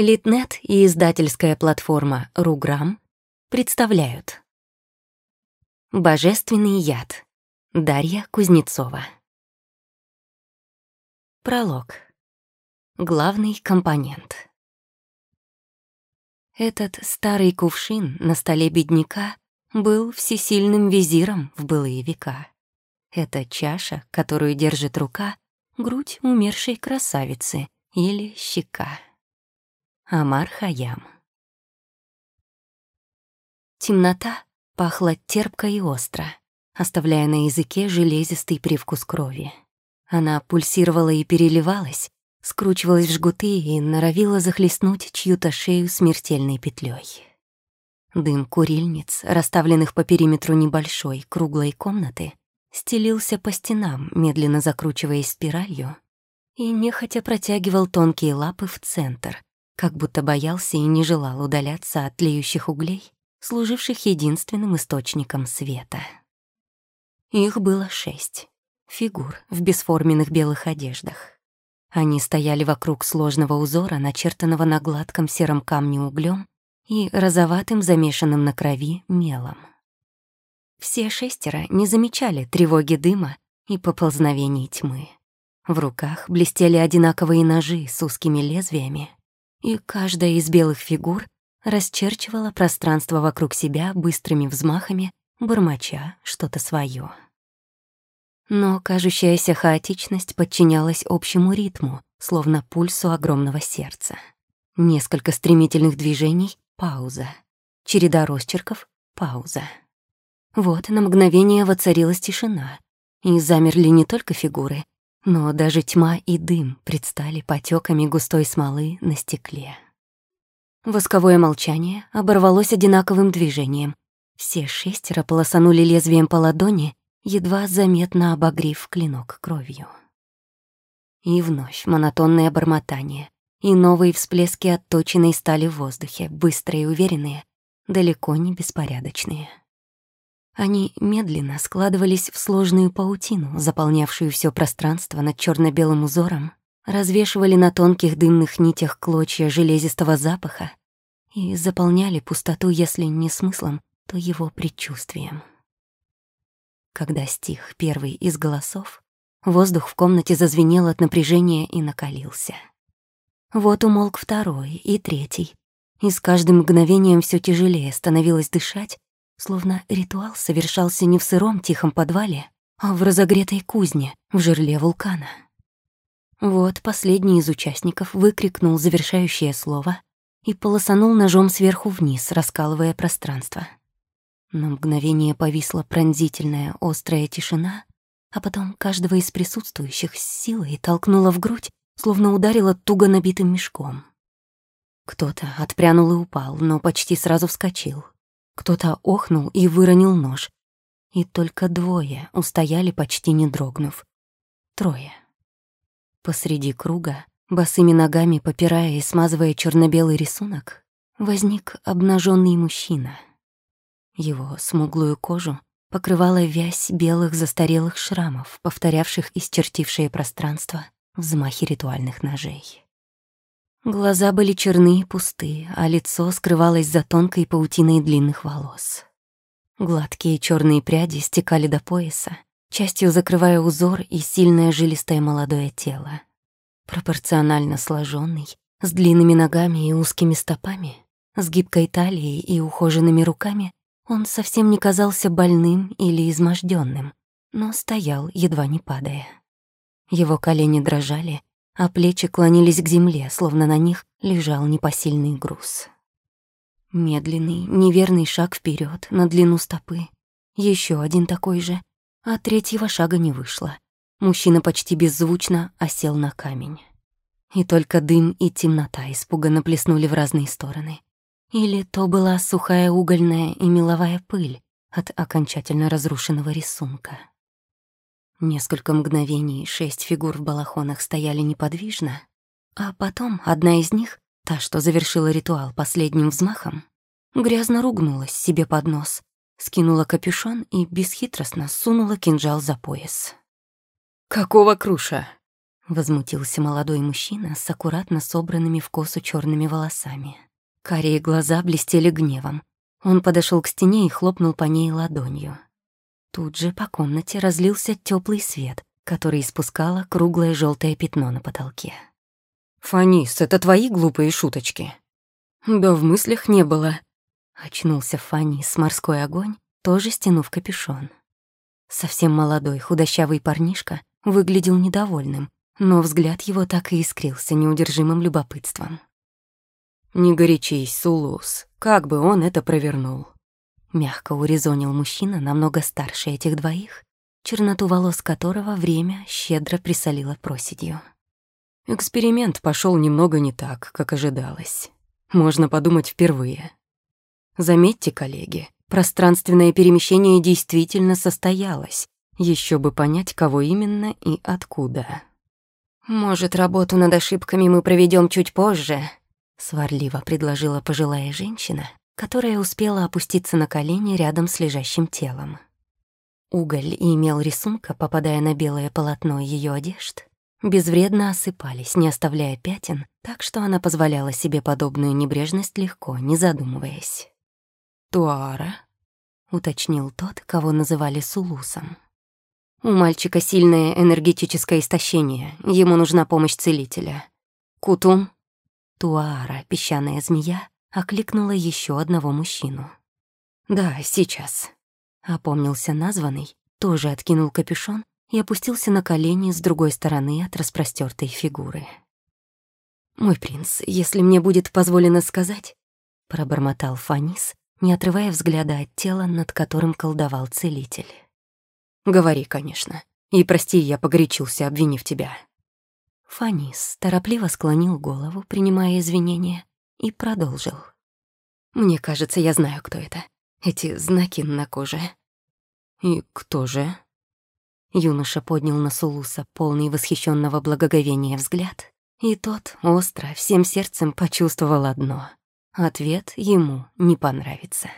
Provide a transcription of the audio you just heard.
Литнет и издательская платформа «Руграм» представляют «Божественный яд» Дарья Кузнецова Пролог Главный компонент Этот старый кувшин на столе бедняка был всесильным визиром в былые века. Это чаша, которую держит рука, грудь умершей красавицы или щека. Амар Хаям Темнота пахла терпко и остро, оставляя на языке железистый привкус крови. Она пульсировала и переливалась, скручивалась в жгуты и норовила захлестнуть чью-то шею смертельной петлей. Дым курильниц, расставленных по периметру небольшой круглой комнаты, стелился по стенам, медленно закручиваясь спиралью, и нехотя протягивал тонкие лапы в центр, как будто боялся и не желал удаляться от тлеющих углей, служивших единственным источником света. Их было шесть фигур в бесформенных белых одеждах. Они стояли вокруг сложного узора, начертанного на гладком сером камне углем и розоватым замешанным на крови мелом. Все шестеро не замечали тревоги дыма и поползновений тьмы. В руках блестели одинаковые ножи с узкими лезвиями, и каждая из белых фигур расчерчивала пространство вокруг себя быстрыми взмахами, бормоча что-то свое. Но кажущаяся хаотичность подчинялась общему ритму, словно пульсу огромного сердца. Несколько стремительных движений — пауза. Череда росчерков — пауза. Вот на мгновение воцарилась тишина, и замерли не только фигуры, но даже тьма и дым предстали потеками густой смолы на стекле. Восковое молчание оборвалось одинаковым движением. Все шестеро полосанули лезвием по ладони, едва заметно обогрив клинок кровью. И вновь монотонное бормотание, и новые всплески отточенной стали в воздухе, быстрые и уверенные, далеко не беспорядочные. Они медленно складывались в сложную паутину, заполнявшую все пространство над черно белым узором, развешивали на тонких дымных нитях клочья железистого запаха и заполняли пустоту, если не смыслом, то его предчувствием. Когда стих первый из голосов, воздух в комнате зазвенел от напряжения и накалился. Вот умолк второй и третий, и с каждым мгновением все тяжелее становилось дышать, Словно ритуал совершался не в сыром тихом подвале, а в разогретой кузне, в жерле вулкана. Вот последний из участников выкрикнул завершающее слово и полосанул ножом сверху вниз, раскалывая пространство. На мгновение повисла пронзительная острая тишина, а потом каждого из присутствующих с силой толкнула в грудь, словно ударила туго набитым мешком. Кто-то отпрянул и упал, но почти сразу вскочил. Кто-то охнул и выронил нож. И только двое устояли, почти не дрогнув. Трое. Посреди круга, босыми ногами попирая и смазывая черно белый рисунок, возник обнаженный мужчина. Его смуглую кожу покрывала вязь белых застарелых шрамов, повторявших исчертившее пространство взмахи ритуальных ножей. Глаза были черные и пустые, а лицо скрывалось за тонкой паутиной длинных волос. Гладкие черные пряди стекали до пояса, частью закрывая узор и сильное жилистое молодое тело. Пропорционально сложенный, с длинными ногами и узкими стопами, с гибкой талией и ухоженными руками, он совсем не казался больным или изможденным, но стоял, едва не падая. Его колени дрожали, а плечи клонились к земле, словно на них лежал непосильный груз. Медленный, неверный шаг вперед на длину стопы. Еще один такой же, а третьего шага не вышло. Мужчина почти беззвучно осел на камень. И только дым и темнота испуганно плеснули в разные стороны. Или то была сухая угольная и меловая пыль от окончательно разрушенного рисунка. Несколько мгновений шесть фигур в балахонах стояли неподвижно, а потом одна из них, та, что завершила ритуал последним взмахом, грязно ругнулась себе под нос, скинула капюшон и бесхитростно сунула кинжал за пояс. «Какого круша?» Возмутился молодой мужчина с аккуратно собранными в косу черными волосами. Карие глаза блестели гневом. Он подошел к стене и хлопнул по ней ладонью. Тут же по комнате разлился теплый свет, который испускало круглое желтое пятно на потолке. «Фанис, это твои глупые шуточки?» «Да в мыслях не было», — очнулся Фанис, морской огонь, тоже стянув капюшон. Совсем молодой, худощавый парнишка выглядел недовольным, но взгляд его так и искрился неудержимым любопытством. «Не горячись, Сулус, как бы он это провернул?» Мягко урезонил мужчина, намного старше этих двоих, черноту волос которого время щедро присолило проседью. Эксперимент пошел немного не так, как ожидалось. Можно подумать впервые. Заметьте, коллеги, пространственное перемещение действительно состоялось. Еще бы понять, кого именно и откуда. «Может, работу над ошибками мы проведем чуть позже?» — сварливо предложила пожилая женщина, которая успела опуститься на колени рядом с лежащим телом. Уголь и мел рисунка, попадая на белое полотно ее одежд, безвредно осыпались, не оставляя пятен, так что она позволяла себе подобную небрежность легко, не задумываясь. «Туара?» — уточнил тот, кого называли Сулусом. У мальчика сильное энергетическое истощение, ему нужна помощь целителя. Кутум, Туара, песчаная змея, окликнула еще одного мужчину. «Да, сейчас», — опомнился названный, тоже откинул капюшон и опустился на колени с другой стороны от распростертой фигуры. «Мой принц, если мне будет позволено сказать», — пробормотал Фанис, не отрывая взгляда от тела, над которым колдовал целитель. Говори, конечно. И прости, я погорячился, обвинив тебя. Фанис торопливо склонил голову, принимая извинения, и продолжил. Мне кажется, я знаю, кто это. Эти знаки на коже. И кто же? Юноша поднял на Сулуса полный восхищенного благоговения взгляд, и тот остро, всем сердцем почувствовал одно — ответ ему не понравится.